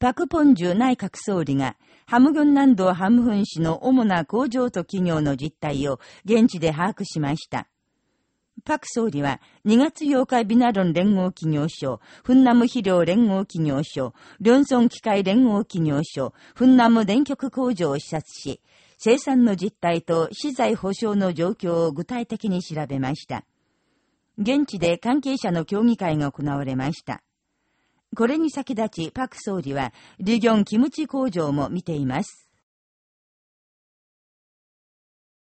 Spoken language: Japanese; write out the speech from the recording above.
パクポンジュ内閣総理が、ハムギョン南道ハムフン市の主な工場と企業の実態を現地で把握しました。パク総理は2月8日ビナロン連合企業所、フンナム肥料連合企業所、リョンソン機械連合企業所、フンナム電極工場を視察し、生産の実態と資材保障の状況を具体的に調べました。現地で関係者の協議会が行われました。これに先立ち、パク総理は、リギョンキムチ工場も見ています。